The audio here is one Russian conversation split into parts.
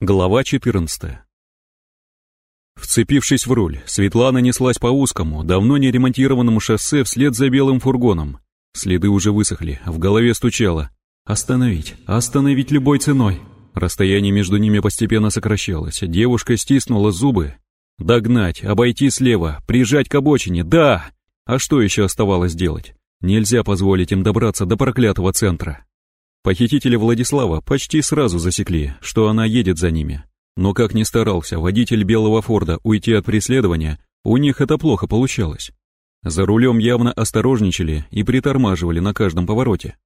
Глава 14 Вцепившись в руль, Светлана неслась по узкому, давно не ремонтированному шоссе вслед за белым фургоном. Следы уже высохли, в голове стучало. «Остановить! Остановить любой ценой!» Расстояние между ними постепенно сокращалось, девушка стиснула зубы. «Догнать, обойти слева, прижать к обочине, да!» А что еще оставалось делать? Нельзя позволить им добраться до проклятого центра. Похитители Владислава почти сразу засекли, что она едет за ними. Но как ни старался водитель белого Форда уйти от преследования, у них это плохо получалось. За рулем явно осторожничали и притормаживали на каждом повороте.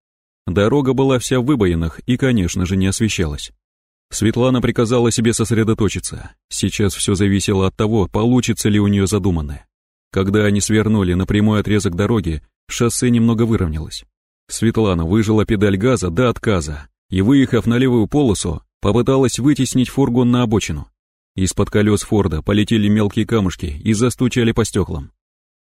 Дорога была вся в выбоинах и, конечно же, не освещалась. Светлана приказала себе сосредоточиться. Сейчас все зависело от того, получится ли у нее задуманное. Когда они свернули на прямой отрезок дороги, шоссе немного выровнялось. Светлана выжила педаль газа до отказа и, выехав на левую полосу, попыталась вытеснить фургон на обочину. Из-под колес Форда полетели мелкие камушки и застучали по стеклам.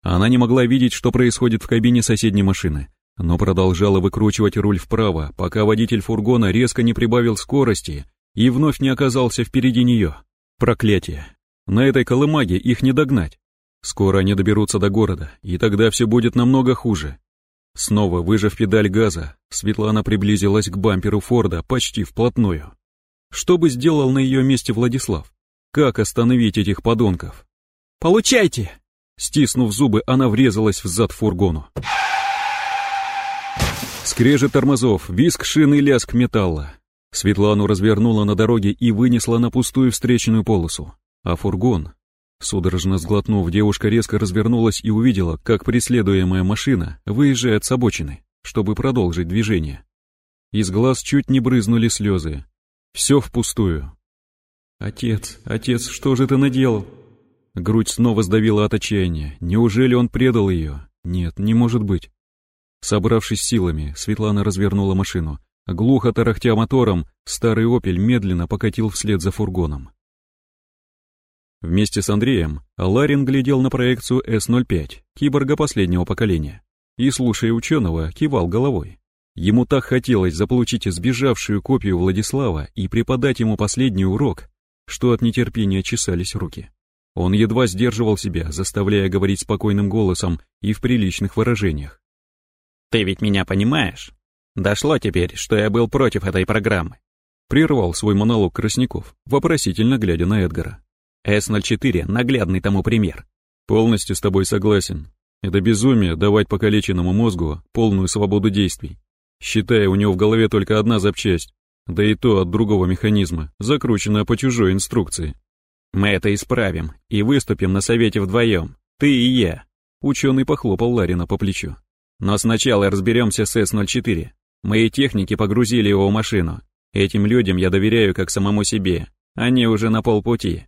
Она не могла видеть, что происходит в кабине соседней машины, но продолжала выкручивать руль вправо, пока водитель фургона резко не прибавил скорости и вновь не оказался впереди нее. Проклятие. На этой колымаге их не догнать. Скоро они доберутся до города, и тогда все будет намного хуже. Снова выжав педаль газа, Светлана приблизилась к бамперу Форда почти вплотную. Что бы сделал на ее месте Владислав? Как остановить этих подонков? «Получайте!» Стиснув зубы, она врезалась в зад фургону. Скрежет тормозов, виск шин и лязг металла. Светлану развернула на дороге и вынесла на пустую встречную полосу. А фургон Судорожно сглотнув, девушка резко развернулась и увидела, как преследуемая машина выезжает с обочины, чтобы продолжить движение. Из глаз чуть не брызнули слезы. Все впустую. «Отец, отец, что же ты наделал?» Грудь снова сдавила от отчаяния. Неужели он предал ее? Нет, не может быть. Собравшись силами, Светлана развернула машину. Глухо тарахтя мотором, старый «Опель» медленно покатил вслед за фургоном. Вместе с Андреем Ларин глядел на проекцию С-05, киборга последнего поколения, и, слушая ученого, кивал головой. Ему так хотелось заполучить сбежавшую копию Владислава и преподать ему последний урок, что от нетерпения чесались руки. Он едва сдерживал себя, заставляя говорить спокойным голосом и в приличных выражениях. «Ты ведь меня понимаешь? Дошло теперь, что я был против этой программы». Прервал свой монолог Красняков, вопросительно глядя на Эдгара. С-04 — наглядный тому пример. Полностью с тобой согласен. Это безумие давать покалеченному мозгу полную свободу действий. Считая, у него в голове только одна запчасть, да и то от другого механизма, закрученная по чужой инструкции. Мы это исправим и выступим на совете вдвоем, ты и я. Ученый похлопал Ларина по плечу. Но сначала разберемся с С-04. Мои техники погрузили его в машину. Этим людям я доверяю как самому себе. Они уже на полпути.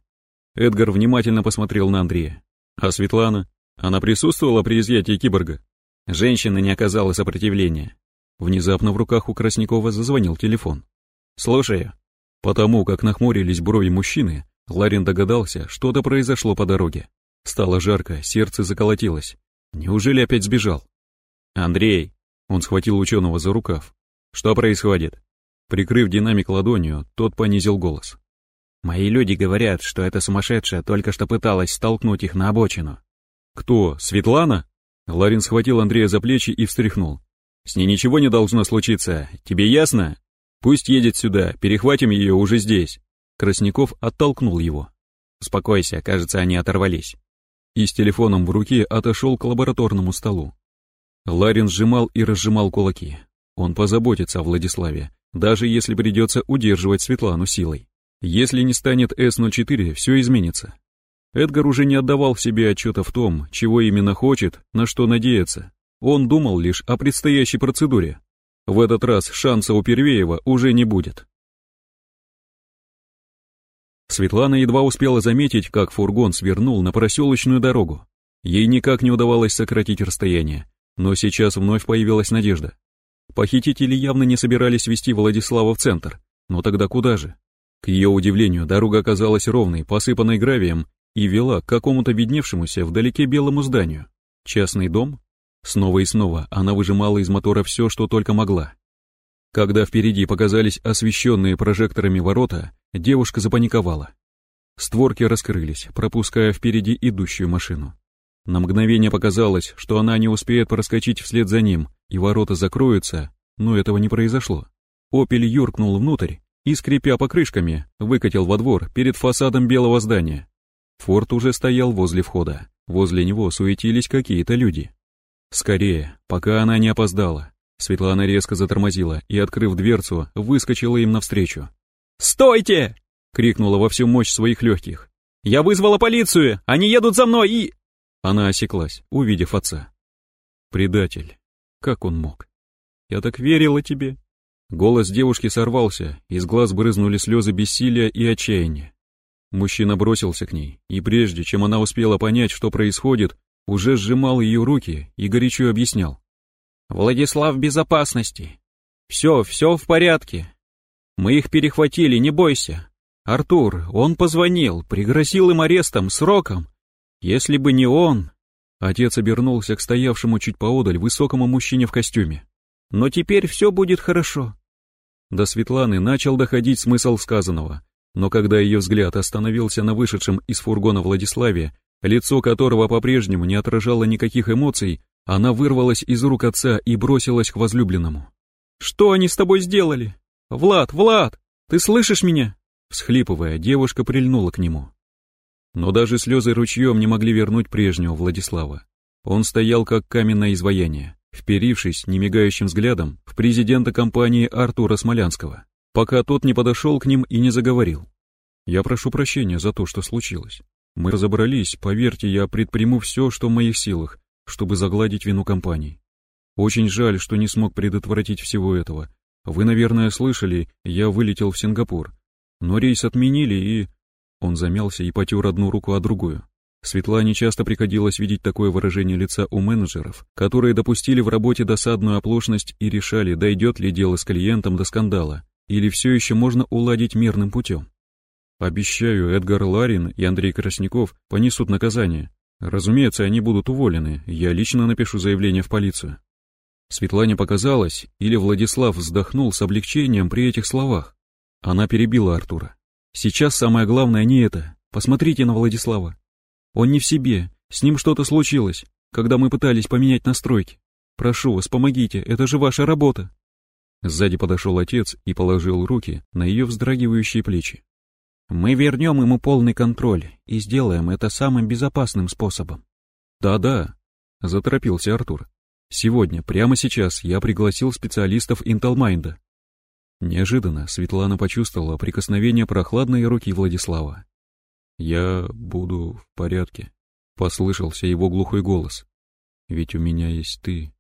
Эдгар внимательно посмотрел на Андрея. А Светлана? Она присутствовала при изъятии киборга? Женщина не оказала сопротивления. Внезапно в руках у Краснякова зазвонил телефон. «Слушаю». Потому как нахмурились брови мужчины, Ларин догадался, что-то произошло по дороге. Стало жарко, сердце заколотилось. Неужели опять сбежал? «Андрей!» Он схватил ученого за рукав. «Что происходит?» Прикрыв динамик ладонью, тот понизил голос. Мои люди говорят, что эта сумасшедшая только что пыталась столкнуть их на обочину. Кто, Светлана? Ларин схватил Андрея за плечи и встряхнул. С ней ничего не должно случиться, тебе ясно? Пусть едет сюда, перехватим ее уже здесь. Красняков оттолкнул его. Успокойся, кажется, они оторвались. И с телефоном в руке отошел к лабораторному столу. Ларин сжимал и разжимал кулаки. Он позаботится о Владиславе, даже если придется удерживать Светлану силой. Если не станет С-04, все изменится. Эдгар уже не отдавал себе отчета в том, чего именно хочет, на что надеется. Он думал лишь о предстоящей процедуре. В этот раз шанса у Первеева уже не будет. Светлана едва успела заметить, как фургон свернул на проселочную дорогу. Ей никак не удавалось сократить расстояние, но сейчас вновь появилась надежда. Похитители явно не собирались вести Владислава в центр, но тогда куда же? К ее удивлению, дорога оказалась ровной, посыпанной гравием и вела к какому-то видневшемуся вдалеке белому зданию. Частный дом? Снова и снова она выжимала из мотора все, что только могла. Когда впереди показались освещенные прожекторами ворота, Девушка запаниковала. Створки раскрылись, пропуская впереди идущую машину. На мгновение показалось, что она не успеет проскочить вслед за ним, и ворота закроются, но этого не произошло. «Опель» юркнул внутрь и, скрипя покрышками, выкатил во двор перед фасадом белого здания. Форд уже стоял возле входа. Возле него суетились какие-то люди. Скорее, пока она не опоздала. Светлана резко затормозила и, открыв дверцу, выскочила им навстречу. «Стойте!» — крикнула во всю мощь своих легких. «Я вызвала полицию! Они едут за мной и...» Она осеклась, увидев отца. «Предатель! Как он мог? Я так верила тебе!» Голос девушки сорвался, из глаз брызнули слезы бессилия и отчаяния. Мужчина бросился к ней, и прежде чем она успела понять, что происходит, уже сжимал ее руки и горячо объяснял. «Владислав в безопасности. Все, все в порядке. Мы их перехватили, не бойся. Артур, он позвонил, пригрозил им арестом, сроком. Если бы не он...» Отец обернулся к стоявшему чуть поодаль высокому мужчине в костюме. «Но теперь все будет хорошо». До Светланы начал доходить смысл сказанного, но когда ее взгляд остановился на вышедшем из фургона Владиславе, лицо которого по-прежнему не отражало никаких эмоций, она вырвалась из рук отца и бросилась к возлюбленному. «Что они с тобой сделали? Влад, Влад, ты слышишь меня?» Всхлипывая, девушка прильнула к нему. Но даже слезы ручьем не могли вернуть прежнего Владислава. Он стоял как каменное изваяние, вперившись немигающим взглядом в президента компании Артура Смолянского, пока тот не подошел к ним и не заговорил. «Я прошу прощения за то, что случилось. Мы разобрались, поверьте, я предприму все, что в моих силах, чтобы загладить вину компании. Очень жаль, что не смог предотвратить всего этого. Вы, наверное, слышали, я вылетел в Сингапур. Но рейс отменили и... Он замялся и потер одну руку о другую. Светлане часто приходилось видеть такое выражение лица у менеджеров, которые допустили в работе досадную оплошность и решали, дойдет ли дело с клиентом до скандала, или все еще можно уладить мирным путем. Обещаю, Эдгар Ларин и Андрей Красняков понесут наказание, Разумеется, они будут уволены, я лично напишу заявление в полицию. Светлане показалось, или Владислав вздохнул с облегчением при этих словах. Она перебила Артура. Сейчас самое главное не это. Посмотрите на Владислава. Он не в себе, с ним что-то случилось, когда мы пытались поменять настройки. Прошу вас, помогите, это же ваша работа. Сзади подошел отец и положил руки на ее вздрагивающие плечи. Мы вернем ему полный контроль и сделаем это самым безопасным способом. Да-да, заторопился Артур. Сегодня, прямо сейчас, я пригласил специалистов Интелмайнда. Неожиданно Светлана почувствовала прикосновение прохладной руки Владислава. «Я буду в порядке», — послышался его глухой голос. «Ведь у меня есть ты».